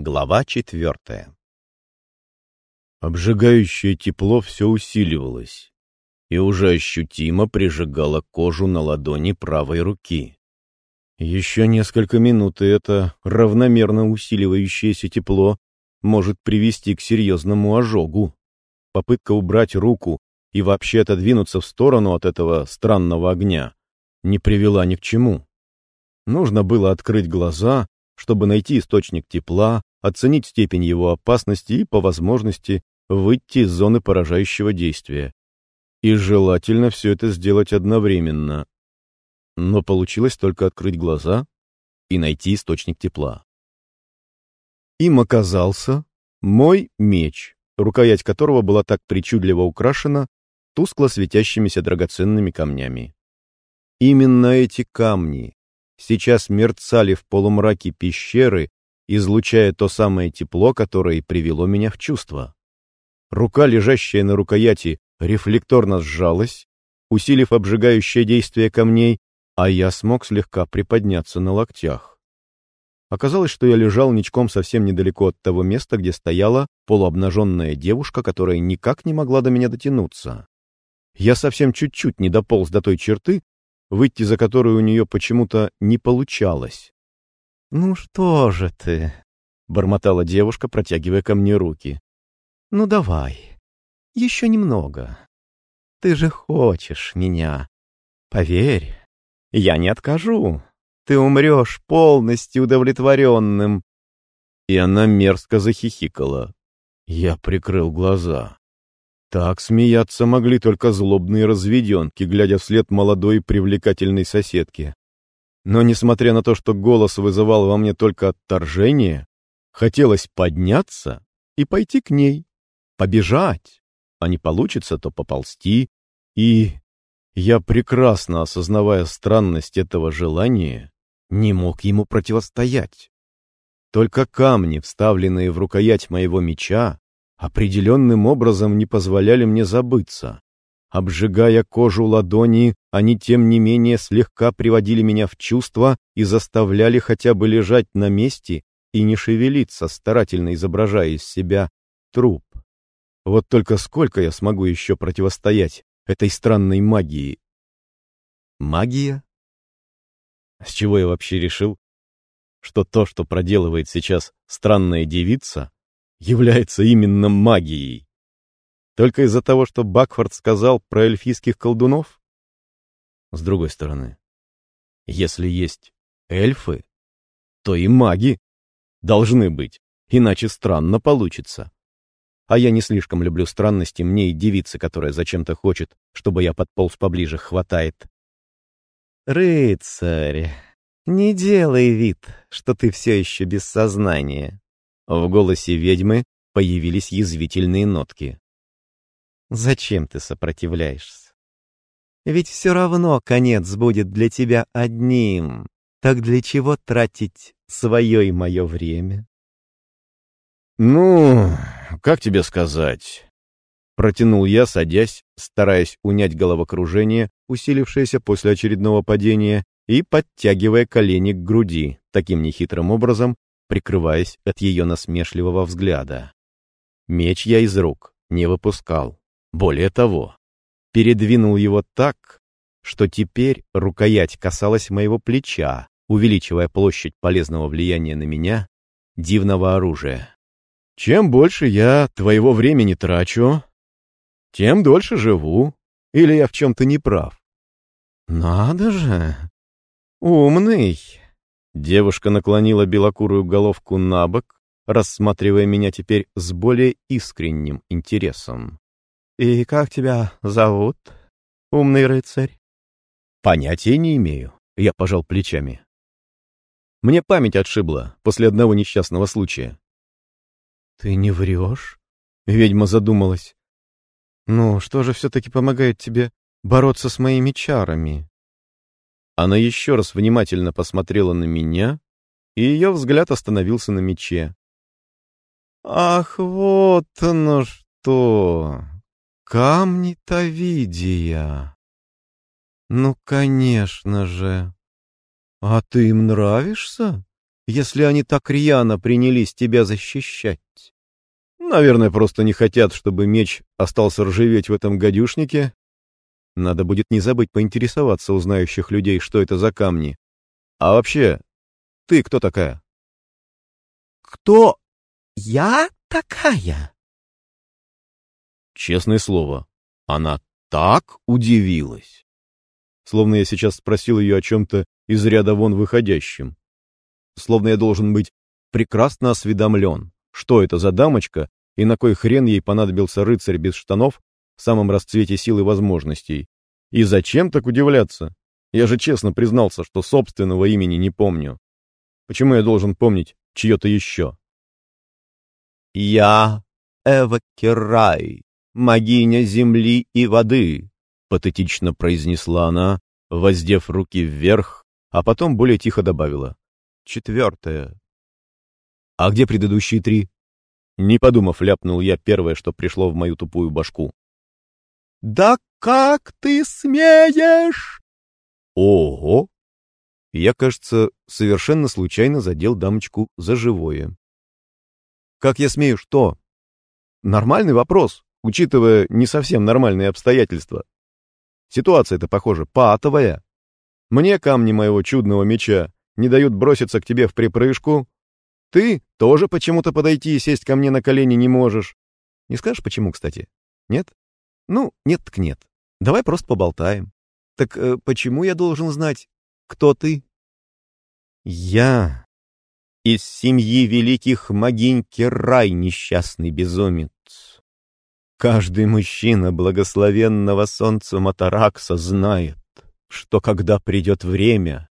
Глава четвертая Обжигающее тепло все усиливалось и уже ощутимо прижигало кожу на ладони правой руки. Еще несколько минут, и это равномерно усиливающееся тепло может привести к серьезному ожогу. Попытка убрать руку и вообще отодвинуться в сторону от этого странного огня не привела ни к чему. Нужно было открыть глаза, чтобы найти источник тепла, оценить степень его опасности и, по возможности, выйти из зоны поражающего действия. И желательно все это сделать одновременно. Но получилось только открыть глаза и найти источник тепла. Им оказался мой меч, рукоять которого была так причудливо украшена тускло светящимися драгоценными камнями. Именно эти камни сейчас мерцали в полумраке пещеры, излучая то самое тепло, которое привело меня в чувство. Рука, лежащая на рукояти, рефлекторно сжалась, усилив обжигающее действие камней, а я смог слегка приподняться на локтях. Оказалось, что я лежал ничком совсем недалеко от того места, где стояла полуобнаженная девушка, которая никак не могла до меня дотянуться. Я совсем чуть-чуть не дополз до той черты, выйти за которую у нее почему-то не получалось. «Ну что же ты?» — бормотала девушка, протягивая ко мне руки. «Ну давай, еще немного. Ты же хочешь меня. Поверь, я не откажу. Ты умрешь полностью удовлетворенным». И она мерзко захихикала. Я прикрыл глаза. Так смеяться могли только злобные разведенки, глядя вслед молодой привлекательной соседке. Но, несмотря на то, что голос вызывал во мне только отторжение, хотелось подняться и пойти к ней, побежать, а не получится, то поползти, и я, прекрасно осознавая странность этого желания, не мог ему противостоять. Только камни, вставленные в рукоять моего меча, определенным образом не позволяли мне забыться. Обжигая кожу ладони, они, тем не менее, слегка приводили меня в чувство и заставляли хотя бы лежать на месте и не шевелиться, старательно изображая из себя труп. Вот только сколько я смогу еще противостоять этой странной магии? Магия? С чего я вообще решил, что то, что проделывает сейчас странная девица, является именно магией? Только из-за того, что Бакфорд сказал про эльфийских колдунов? С другой стороны, если есть эльфы, то и маги должны быть, иначе странно получится. А я не слишком люблю странности, мне и девица, которая зачем-то хочет, чтобы я подполз поближе, хватает. «Рыцарь, не делай вид, что ты все еще без сознания». В голосе ведьмы появились язвительные нотки. Зачем ты сопротивляешься? Ведь все равно конец будет для тебя одним. Так для чего тратить свое и мое время? Ну, как тебе сказать? Протянул я, садясь, стараясь унять головокружение, усилившееся после очередного падения, и подтягивая колени к груди, таким нехитрым образом, прикрываясь от ее насмешливого взгляда. Меч я из рук не выпускал. Более того, передвинул его так, что теперь рукоять касалась моего плеча, увеличивая площадь полезного влияния на меня, дивного оружия. Чем больше я твоего времени трачу, тем дольше живу, или я в чем-то не прав. Надо же! Умный! Девушка наклонила белокурую головку на бок, рассматривая меня теперь с более искренним интересом. «И как тебя зовут, умный рыцарь?» «Понятия не имею», — я пожал плечами. Мне память отшибла после одного несчастного случая. «Ты не врешь?» — ведьма задумалась. «Ну, что же все-таки помогает тебе бороться с моими чарами?» Она еще раз внимательно посмотрела на меня, и ее взгляд остановился на мече. «Ах, вот оно что! Камни Тавидия. Ну, конечно же. А ты им нравишься? если они так рьяно принялись тебя защищать? Наверное, просто не хотят, чтобы меч остался ржаветь в этом гадюшнике. Надо будет не забыть поинтересоваться у знающих людей, что это за камни. А вообще, ты кто такая? Кто я такая? Честное слово, она так удивилась. Словно я сейчас спросил ее о чем-то из ряда вон выходящем. Словно я должен быть прекрасно осведомлен, что это за дамочка и на кой хрен ей понадобился рыцарь без штанов в самом расцвете сил и возможностей. И зачем так удивляться? Я же честно признался, что собственного имени не помню. Почему я должен помнить чье-то еще? «Я Эва Керай, могиня земли и воды», — патетично произнесла она, воздев руки вверх, а потом более тихо добавила. «Четвертое». «А где предыдущие три?» Не подумав, ляпнул я первое, что пришло в мою тупую башку. «Да как ты смеешь?» «Ого!» Я, кажется, совершенно случайно задел дамочку за живое. «Как я смею что?» «Нормальный вопрос, учитывая не совсем нормальные обстоятельства. Ситуация-то, похоже, патовая. Мне камни моего чудного меча не дают броситься к тебе в припрыжку, ты тоже почему-то подойти и сесть ко мне на колени не можешь. Не скажешь, почему, кстати? Нет? Ну, нет так нет. Давай просто поболтаем. Так э, почему я должен знать, кто ты? Я из семьи великих могинь Керай, несчастный безумец. Каждый мужчина благословенного солнца Матаракса знает, что когда придет время,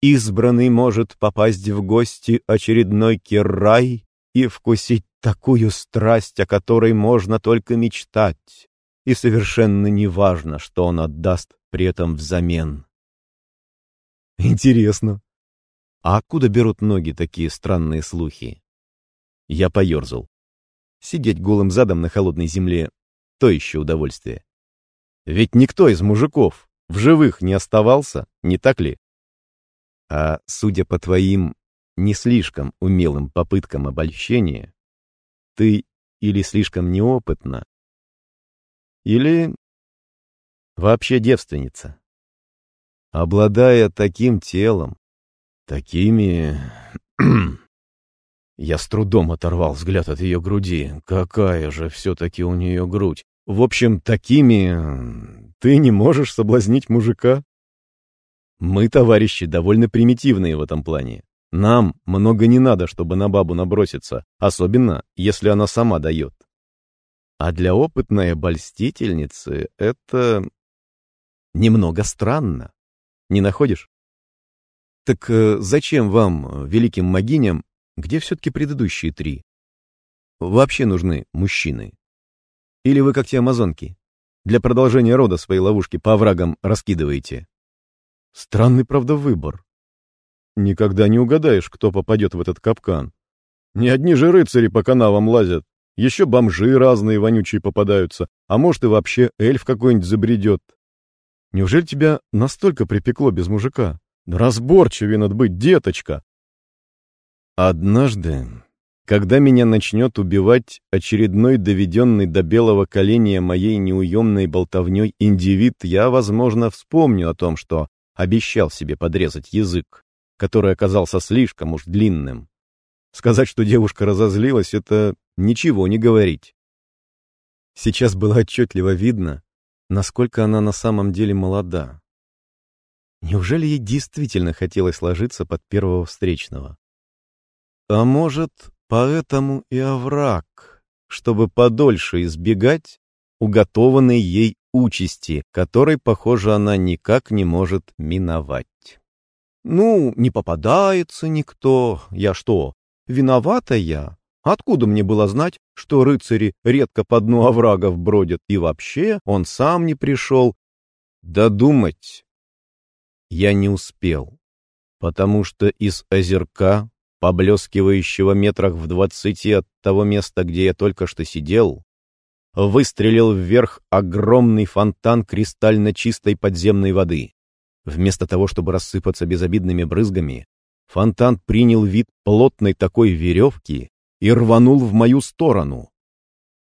избранный может попасть в гости очередной Кирай и вкусить такую страсть, о которой можно только мечтать, и совершенно неважно, что он отдаст при этом взамен. Интересно. А откуда берут ноги такие странные слухи? Я поерзал. Сидеть голым задом на холодной земле — то еще удовольствие. Ведь никто из мужиков в живых не оставался, не так ли? А судя по твоим не слишком умелым попыткам обольщения, ты или слишком неопытна, или вообще девственница. Обладая таким телом, такими... Я с трудом оторвал взгляд от ее груди. Какая же все-таки у нее грудь. В общем, такими... Ты не можешь соблазнить мужика? Мы, товарищи, довольно примитивные в этом плане. Нам много не надо, чтобы на бабу наброситься, особенно если она сама дает. А для опытной обольстительницы это немного странно. Не находишь? Так э, зачем вам, великим могиням, где все-таки предыдущие три? Вообще нужны мужчины? Или вы, как те амазонки, для продолжения рода свои ловушки по оврагам раскидываете? Странный, правда, выбор. Никогда не угадаешь, кто попадет в этот капкан. Не одни же рыцари по канавам лазят. Еще бомжи разные вонючие попадаются, а может и вообще эльф какой-нибудь забредет. Неужели тебя настолько припекло без мужика? Да разборчивее надо быть, деточка. Однажды, когда меня начнет убивать очередной доведенный до белого коленя моей неуемной болтовней индивид, я, возможно, вспомню о том, что обещал себе подрезать язык, который оказался слишком уж длинным. Сказать, что девушка разозлилась, это ничего не говорить. Сейчас было отчетливо видно, насколько она на самом деле молода. Неужели ей действительно хотелось ложиться под первого встречного? А может, поэтому и овраг, чтобы подольше избегать уготованной ей участи, которой, похоже, она никак не может миновать. Ну, не попадается никто. Я что, виновата я? Откуда мне было знать, что рыцари редко по дну оврагов бродят, и вообще он сам не пришел? Додумать я не успел, потому что из озерка, поблескивающего метрах в двадцати от того места, где я только что сидел, выстрелил вверх огромный фонтан кристально чистой подземной воды. Вместо того, чтобы рассыпаться безобидными брызгами, фонтан принял вид плотной такой веревки и рванул в мою сторону.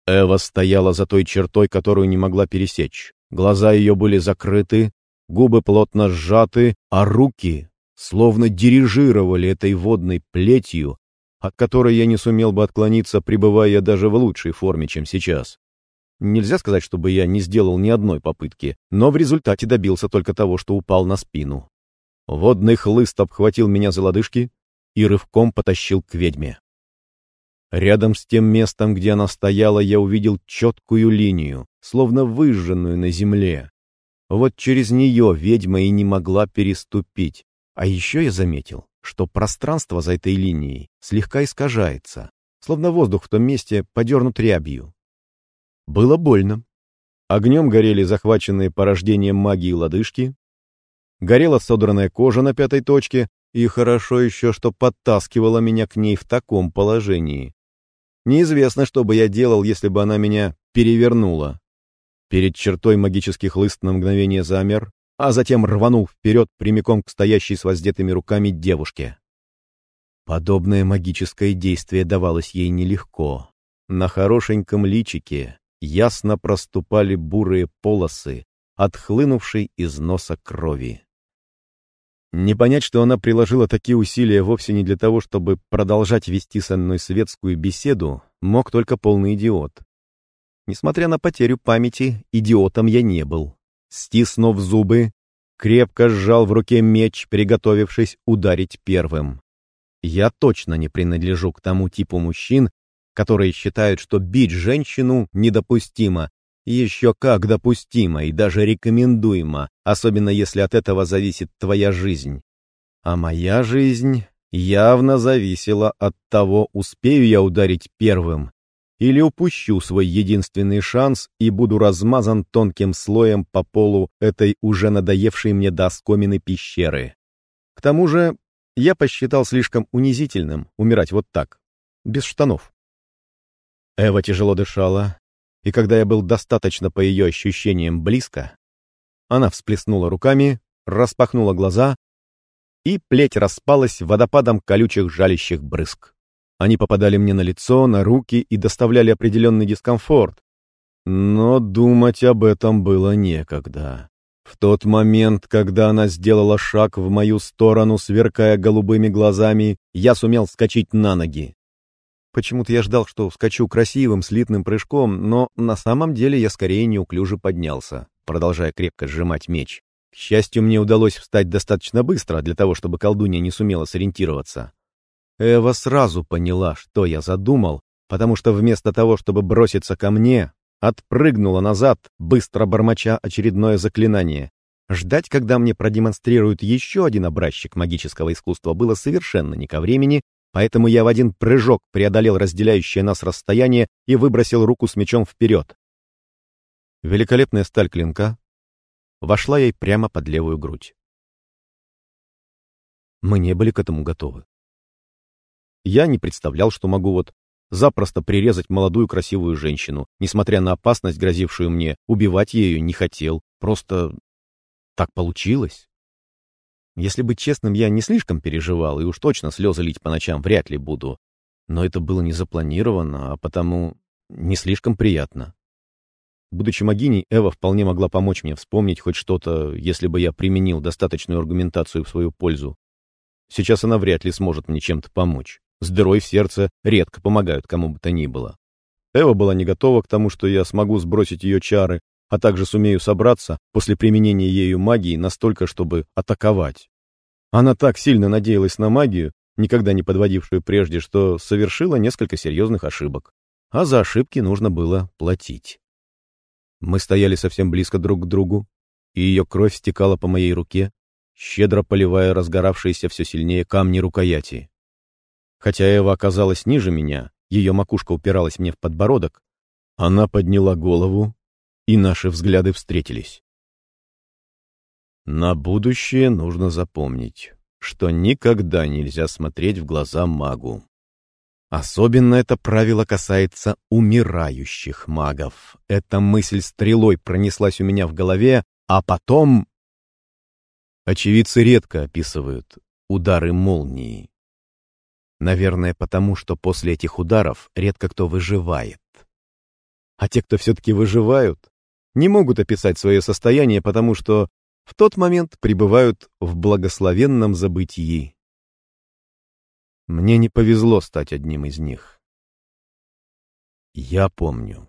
Эва стояла за той чертой, которую не могла пересечь. Глаза ее были закрыты, губы плотно сжаты, а руки словно дирижировали этой водной плетью, от которой я не сумел бы отклониться, пребывая даже в лучшей форме, чем сейчас. Нельзя сказать, чтобы я не сделал ни одной попытки, но в результате добился только того, что упал на спину. Водный хлыст обхватил меня за лодыжки и рывком потащил к ведьме. Рядом с тем местом, где она стояла, я увидел четкую линию, словно выжженную на земле. Вот через нее ведьма и не могла переступить. А еще я заметил, что пространство за этой линией слегка искажается, словно воздух в том месте подернут рябью. Было больно. Огнем горели захваченные порождением магии лодыжки, горела содранная кожа на пятой точке, и хорошо еще, что подтаскивала меня к ней в таком положении. Неизвестно, что бы я делал, если бы она меня перевернула. Перед чертой магический хлыст на мгновение замер, а затем рванул вперед прямиком к стоящей с воздетыми руками девушке. Подобное магическое действие давалось ей нелегко. На хорошеньком личике ясно проступали бурые полосы, отхлынувшей из носа крови. Не понять, что она приложила такие усилия вовсе не для того, чтобы продолжать вести со мной светскую беседу, мог только полный идиот. Несмотря на потерю памяти, идиотом я не был. Стиснув зубы, крепко сжал в руке меч, приготовившись ударить первым. Я точно не принадлежу к тому типу мужчин, которые считают, что бить женщину недопустимо, еще как допустимо и даже рекомендуемо, особенно если от этого зависит твоя жизнь. А моя жизнь явно зависела от того, успею я ударить первым или упущу свой единственный шанс и буду размазан тонким слоем по полу этой уже надоевшей мне до пещеры. К тому же я посчитал слишком унизительным умирать вот так, без штанов. Эва тяжело дышала, и когда я был достаточно по ее ощущениям близко, она всплеснула руками, распахнула глаза, и плеть распалась водопадом колючих жалящих брызг. Они попадали мне на лицо, на руки и доставляли определенный дискомфорт. Но думать об этом было некогда. В тот момент, когда она сделала шаг в мою сторону, сверкая голубыми глазами, я сумел вскочить на ноги. Почему-то я ждал, что вскочу красивым, слитным прыжком, но на самом деле я скорее неуклюже поднялся, продолжая крепко сжимать меч. К счастью, мне удалось встать достаточно быстро для того, чтобы колдунья не сумела сориентироваться. Эва сразу поняла, что я задумал, потому что вместо того, чтобы броситься ко мне, отпрыгнула назад, быстро бормоча очередное заклинание. Ждать, когда мне продемонстрируют еще один образчик магического искусства, было совершенно не ко времени, Поэтому я в один прыжок преодолел разделяющее нас расстояние и выбросил руку с мечом вперед. Великолепная сталь клинка вошла ей прямо под левую грудь. Мы не были к этому готовы. Я не представлял, что могу вот запросто прирезать молодую красивую женщину. Несмотря на опасность, грозившую мне, убивать ею не хотел. Просто так получилось. Если быть честным, я не слишком переживал, и уж точно слезы лить по ночам вряд ли буду. Но это было не запланировано, а потому не слишком приятно. Будучи могиней, Эва вполне могла помочь мне вспомнить хоть что-то, если бы я применил достаточную аргументацию в свою пользу. Сейчас она вряд ли сможет мне чем-то помочь. С дырой в сердце редко помогают кому бы то ни было. Эва была не готова к тому, что я смогу сбросить ее чары, а также сумею собраться после применения ею магии настолько, чтобы атаковать. Она так сильно надеялась на магию, никогда не подводившую прежде, что совершила несколько серьезных ошибок. А за ошибки нужно было платить. Мы стояли совсем близко друг к другу, и ее кровь стекала по моей руке, щедро поливая разгоравшиеся все сильнее камни рукояти. Хотя Эва оказалась ниже меня, ее макушка упиралась мне в подбородок, она подняла голову и наши взгляды встретились. На будущее нужно запомнить, что никогда нельзя смотреть в глаза магу. Особенно это правило касается умирающих магов. Эта мысль стрелой пронеслась у меня в голове, а потом... Очевидцы редко описывают удары молнии. Наверное, потому что после этих ударов редко кто выживает. А те, кто все-таки выживают, не могут описать свое состояние, потому что в тот момент пребывают в благословенном забытии. Мне не повезло стать одним из них. Я помню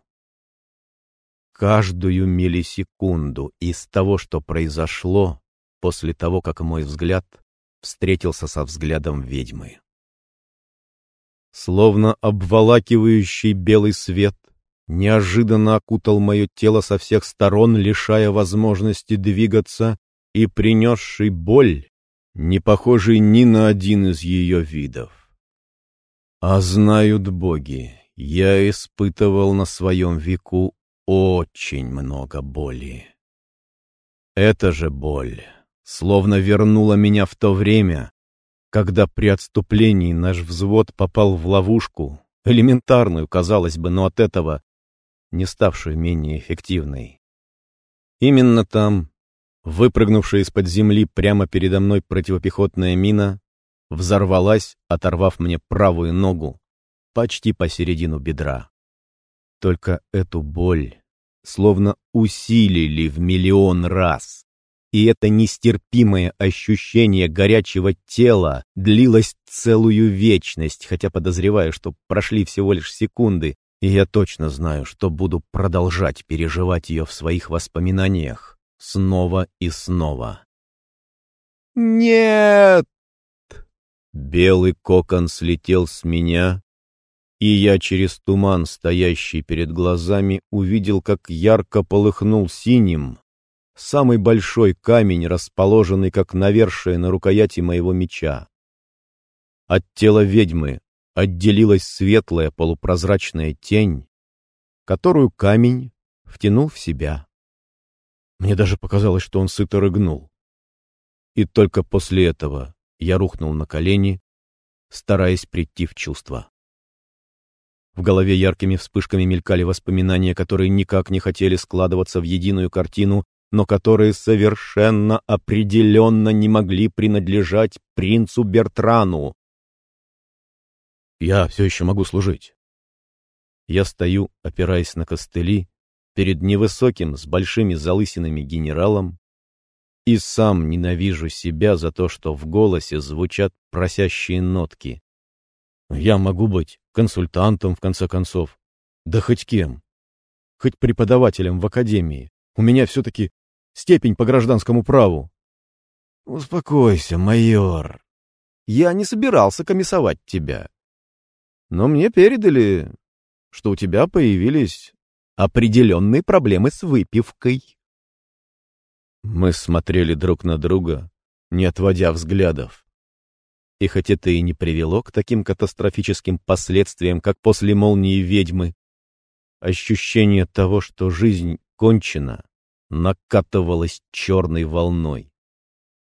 каждую миллисекунду из того, что произошло после того, как мой взгляд встретился со взглядом ведьмы. Словно обволакивающий белый свет неожиданно окутал мое тело со всех сторон, лишая возможности двигаться и принесший боль, не похожий ни на один из ее видов. А знают боги, я испытывал на своем веку очень много боли. Эта же боль словно вернула меня в то время, когда при отступлении наш взвод попал в ловушку, элементарную, казалось бы, но от этого не ставшую менее эффективной. Именно там, выпрыгнувшая из-под земли прямо передо мной противопехотная мина, взорвалась, оторвав мне правую ногу почти посередину бедра. Только эту боль словно усилили в миллион раз. И это нестерпимое ощущение горячего тела длилось целую вечность, хотя подозреваю, что прошли всего лишь секунды, и я точно знаю, что буду продолжать переживать ее в своих воспоминаниях снова и снова. «Нет!» Белый кокон слетел с меня, и я через туман, стоящий перед глазами, увидел, как ярко полыхнул синим самый большой камень, расположенный как навершие на рукояти моего меча. От тела ведьмы отделилась светлая полупрозрачная тень, которую камень втянул в себя. Мне даже показалось, что он сыто рыгнул. И только после этого я рухнул на колени, стараясь прийти в чувство. В голове яркими вспышками мелькали воспоминания, которые никак не хотели складываться в единую картину, но которые совершенно определенно не могли принадлежать принцу Бертрану. Я все еще могу служить. Я стою, опираясь на костыли, перед невысоким, с большими залысинами генералом, и сам ненавижу себя за то, что в голосе звучат просящие нотки. Я могу быть консультантом, в конце концов. Да хоть кем. Хоть преподавателем в академии. У меня все-таки степень по гражданскому праву. Успокойся, майор. Я не собирался комиссовать тебя. Но мне передали, что у тебя появились определенные проблемы с выпивкой. Мы смотрели друг на друга, не отводя взглядов. И хоть это и не привело к таким катастрофическим последствиям, как после молнии ведьмы, ощущение того, что жизнь кончена, накатывалось черной волной.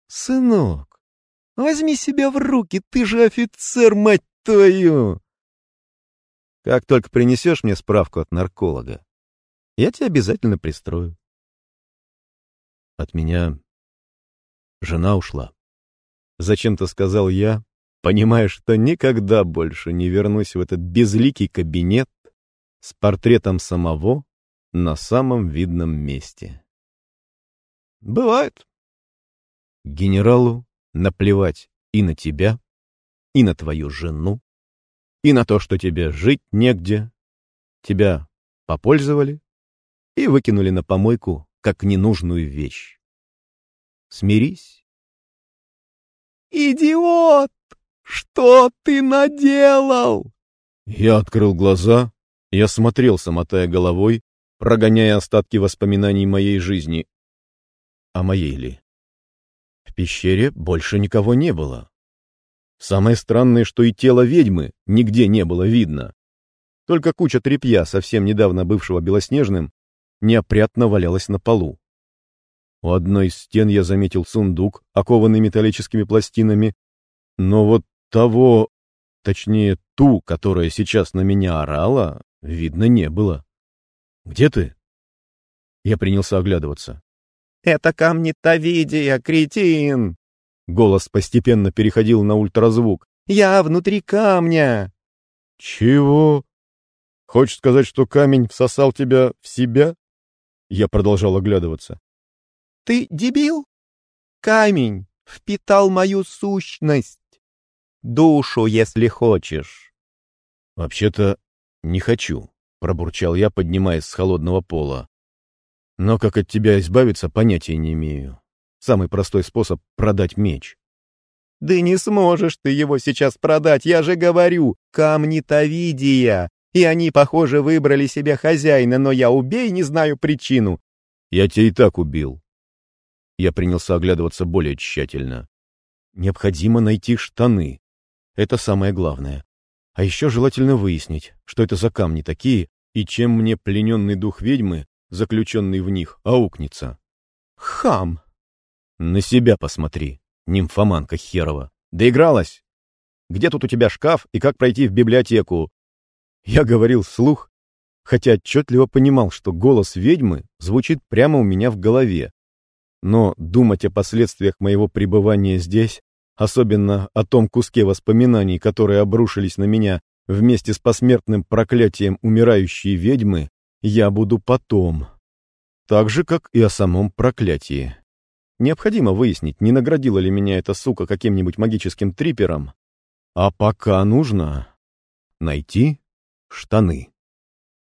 «Сынок, возьми себя в руки, ты же офицер, мать твою!» «Как только принесешь мне справку от нарколога, я тебя обязательно пристрою». От меня жена ушла. Зачем-то сказал я, понимая, что никогда больше не вернусь в этот безликий кабинет с портретом самого на самом видном месте. Бывает. Генералу наплевать и на тебя, и на твою жену, и на то, что тебе жить негде. Тебя попользовали и выкинули на помойку, как ненужную вещь. Смирись «Идиот! Что ты наделал?» Я открыл глаза и осмотрелся, мотая головой, прогоняя остатки воспоминаний моей жизни. А моей ли? В пещере больше никого не было. Самое странное, что и тело ведьмы нигде не было видно. Только куча тряпья, совсем недавно бывшего белоснежным, неопрятно валялась на полу. У одной из стен я заметил сундук, окованный металлическими пластинами, но вот того, точнее ту, которая сейчас на меня орала, видно не было. «Где ты?» Я принялся оглядываться. «Это камни Тавидия, кретин!» Голос постепенно переходил на ультразвук. «Я внутри камня!» «Чего? Хочешь сказать, что камень всосал тебя в себя?» Я продолжал оглядываться. «Ты дебил? Камень впитал мою сущность. Душу, если хочешь». «Вообще-то не хочу», — пробурчал я, поднимаясь с холодного пола. «Но как от тебя избавиться, понятия не имею. Самый простой способ — продать меч». «Да не сможешь ты его сейчас продать, я же говорю, камни Тавидия, и они, похоже, выбрали себе хозяина, но я убей, не знаю причину». «Я тебя и так убил». Я принялся оглядываться более тщательно. «Необходимо найти штаны. Это самое главное. А еще желательно выяснить, что это за камни такие, и чем мне плененный дух ведьмы, заключенный в них, аукнется». «Хам!» «На себя посмотри, нимфоманка херова. Доигралась? Где тут у тебя шкаф и как пройти в библиотеку?» Я говорил вслух, хотя отчетливо понимал, что голос ведьмы звучит прямо у меня в голове. Но думать о последствиях моего пребывания здесь, особенно о том куске воспоминаний, которые обрушились на меня вместе с посмертным проклятием умирающей ведьмы, я буду потом. Так же, как и о самом проклятии. Необходимо выяснить, не наградила ли меня эта сука каким-нибудь магическим трипером. А пока нужно найти штаны.